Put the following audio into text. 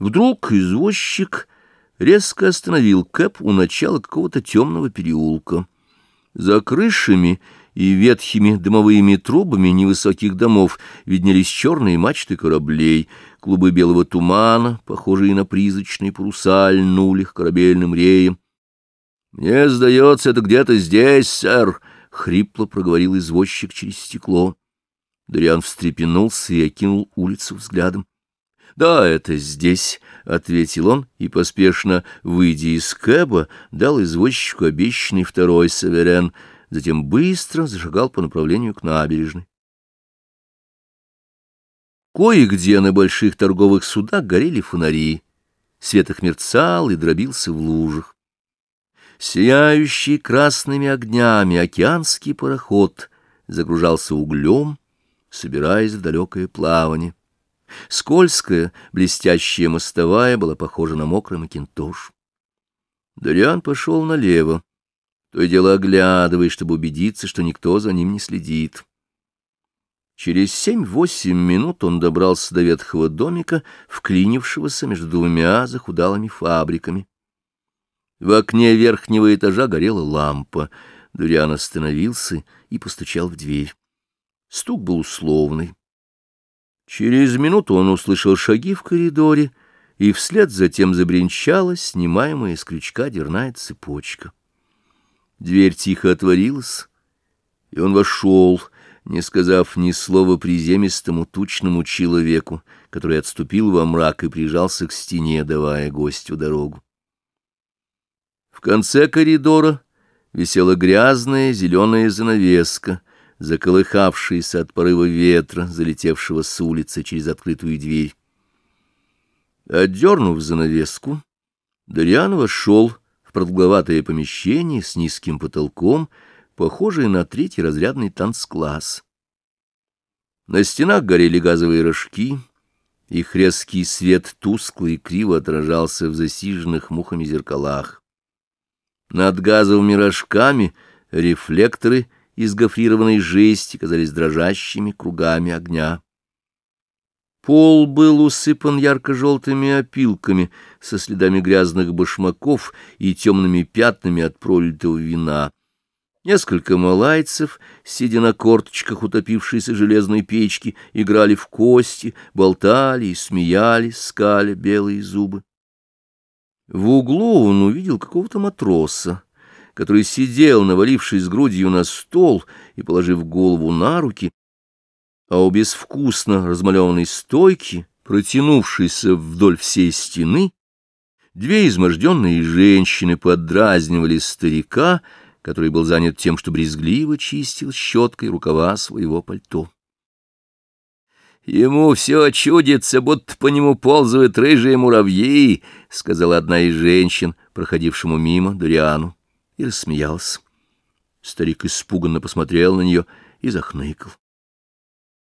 Вдруг извозчик резко остановил Кэп у начала какого-то темного переулка. За крышами и ветхими дымовыми трубами невысоких домов виднелись черные мачты кораблей, клубы белого тумана, похожие на призрачные паруса, льнули корабельным реем. — Мне сдается, это где-то здесь, сэр, — хрипло проговорил извозчик через стекло. Дориан встрепенулся и окинул улицу взглядом. — Да, это здесь, — ответил он, и, поспешно выйдя из кэба, дал извозчику обещанный второй саверен, затем быстро зашагал по направлению к набережной. Кое-где на больших торговых судах горели фонари, свет их мерцал и дробился в лужах. Сияющий красными огнями океанский пароход загружался углем, собираясь в далекое плавание. Скользкая, блестящая мостовая была похожа на мокрый макинтош. Дориан пошел налево, то и дело оглядываясь, чтобы убедиться, что никто за ним не следит. Через семь-восемь минут он добрался до ветхого домика, вклинившегося между двумя захудалыми фабриками. В окне верхнего этажа горела лампа. Дуриан остановился и постучал в дверь. Стук был условный. Через минуту он услышал шаги в коридоре, и вслед затем забринчала снимаемая с крючка дерная цепочка. Дверь тихо отворилась, и он вошел, не сказав ни слова приземистому тучному человеку, который отступил во мрак и прижался к стене, давая гостю дорогу. В конце коридора висела грязная зеленая занавеска — заколыхавшийся от порыва ветра, залетевшего с улицы через открытую дверь. Отдернув занавеску, Дариан вошел в продолговатое помещение с низким потолком, похожее на третий разрядный танцкласс. На стенах горели газовые рожки, их резкий свет тускло и криво отражался в засиженных мухами зеркалах. Над газовыми рожками рефлекторы — из гофрированной жести казались дрожащими кругами огня. Пол был усыпан ярко-желтыми опилками со следами грязных башмаков и темными пятнами от пролитого вина. Несколько малайцев, сидя на корточках утопившейся железной печки, играли в кости, болтали и смеялись, скали белые зубы. В углу он увидел какого-то матроса который сидел, навалившись грудью на стол и положив голову на руки, а у безвкусно размалеванной стойки, протянувшейся вдоль всей стены, две изможденные женщины поддразнивали старика, который был занят тем, что брезгливо чистил щеткой рукава своего пальто. «Ему все чудится, будто по нему ползают рыжие муравьи», — сказала одна из женщин, проходившему мимо Дуриану и рассмеялся. Старик испуганно посмотрел на нее и захныкал.